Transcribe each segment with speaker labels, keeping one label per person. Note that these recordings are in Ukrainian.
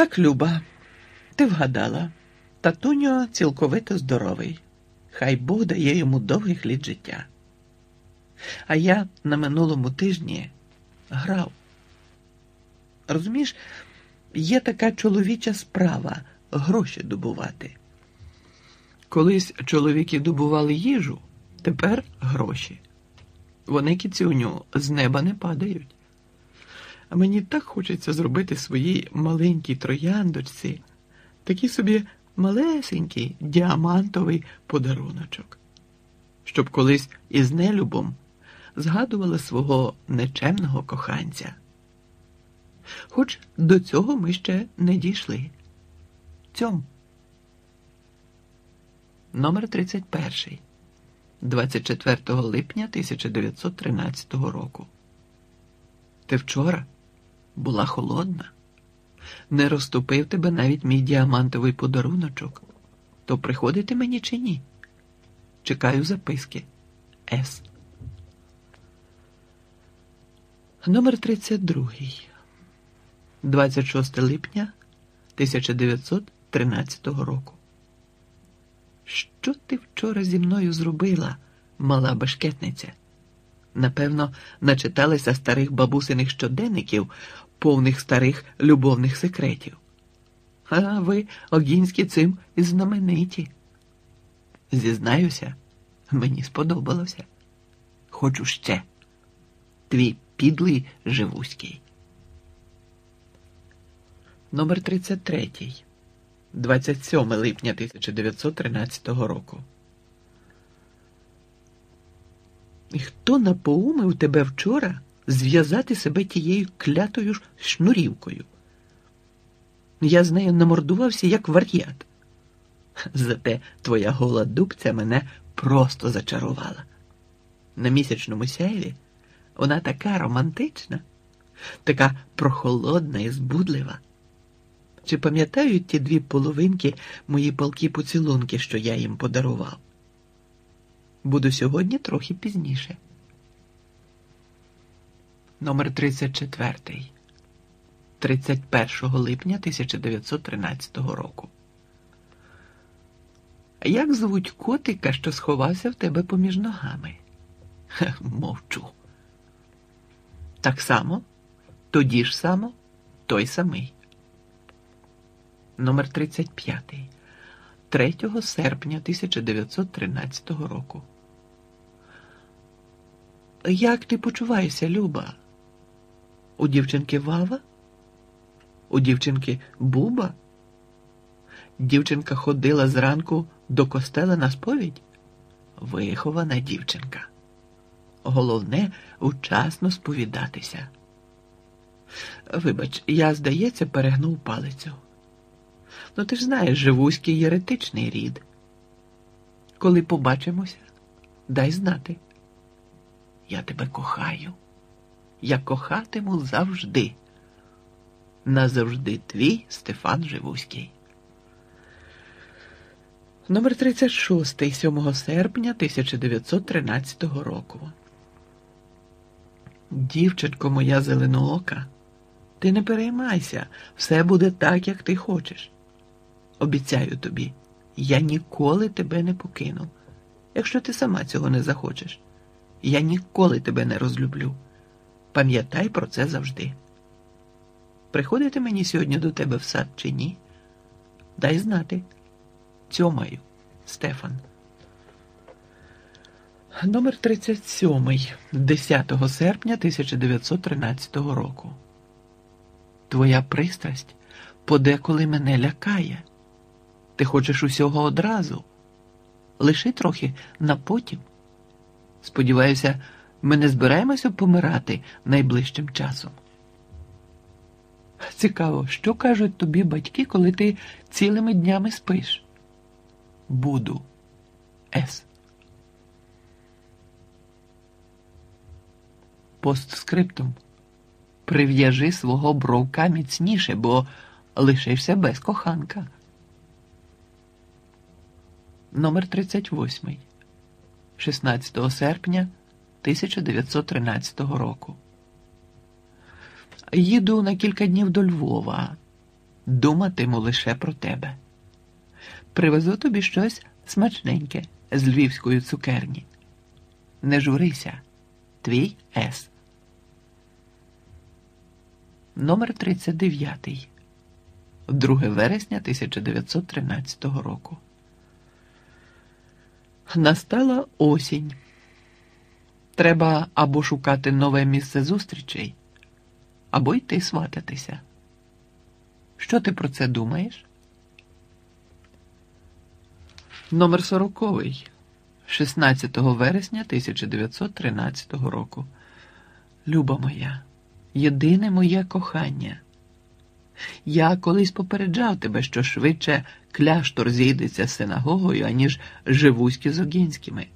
Speaker 1: Так, Люба, ти вгадала, татуньо цілковито здоровий. Хай Бог дає йому довгих літ життя. А я на минулому тижні грав. Розумієш, є така чоловіча справа гроші добувати. Колись чоловіки добували їжу, тепер гроші. Вони кіцюню з неба не падають. А мені так хочеться зробити своїй маленькій трояндочці такий собі малесенький діамантовий подаруночок, щоб колись із нелюбом згадувала свого нечемного коханця. Хоч до цього ми ще не дійшли. Цьом. Номер 31. 24 липня 1913 року. Ти вчора була холодна, не розтопив тебе навіть мій діамантовий подаруночок. То приходити мені чи ні? Чекаю записки. С. Номер 32. 26 липня 1913 року. Що ти вчора зі мною зробила, мала башкетниця? Напевно, начиталися старих бабусиних щоденників, повних старих любовних секретів. А ви, огінські, цим знамениті. Зізнаюся, мені сподобалося. Хочу ще. Твій підлий живуський. Номер 33. 27 липня 1913 року. І хто напоумив тебе вчора зв'язати себе тією клятою шнурівкою? Я з нею намордувався, як вар'ят. Зате твоя гола дубця мене просто зачарувала. На місячному сяйві вона така романтична, така прохолодна і збудлива. Чи пам'ятають ті дві половинки мої палки поцілунки, що я їм подарував? Буду сьогодні трохи пізніше. Номер 34. 31 липня 1913 року. Як звуть котика, що сховався в тебе поміж ногами? Хех, мовчу. Так само, тоді ж само, той самий. Номер 35. 3 серпня 1913 року. Як ти почуваєшся, Люба? У дівчинки Вава? У дівчинки Буба? Дівчинка ходила зранку до костела на сповідь? Вихована дівчинка. Головне вчасно сповідатися. Вибач, я, здається, перегнув палицю. Ну, ти ж знаєш, живуський єретичний рід. Коли побачимося, дай знати. Я тебе кохаю. Я кохатиму завжди. Назавжди твій Стефан Живуський. Номер 36 7 серпня 1913 року. Дівчатко моя зеленоока, ти не переймайся, все буде так, як ти хочеш. Обіцяю тобі, я ніколи тебе не покину, якщо ти сама цього не захочеш. Я ніколи тебе не розлюблю. Пам'ятай про це завжди. Приходити мені сьогодні до тебе в сад чи ні? Дай знати. Цьомаю, Стефан. Номер 37, 10 серпня 1913 року. Твоя пристрасть подеколи мене лякає. Ти хочеш усього одразу. Лиши трохи на потім. Сподіваюся, ми не збираємося помирати найближчим часом. Цікаво, що кажуть тобі батьки, коли ти цілими днями спиш? Буду. С. Постскриптум. Прив'яжи свого бровка міцніше, бо лишишся без коханка. Номер 38. 16 серпня 1913 року. Їду на кілька днів до Львова. думатиму лише про тебе. Привезу тобі щось смачненьке з львівської цукерні. Не журися, твій С. Номер 39. 2 вересня 1913 року. Настала осінь. Треба або шукати нове місце зустрічей, або йти свататися. Що ти про це думаєш? Номер 40. 16 вересня 1913 року. Люба моя, єдине моє кохання. Я колись попереджав тебе, що швидше кляштор зійдеться з синагогою, аніж живуськи з Огінськими.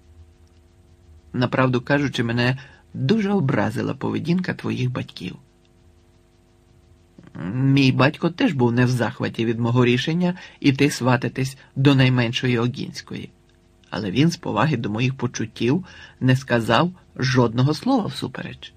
Speaker 1: Направду кажучи, мене дуже образила поведінка твоїх батьків. Мій батько теж був не в захваті від мого рішення іти свататись до найменшої Огінської, але він з поваги до моїх почуттів не сказав жодного слова всупереч.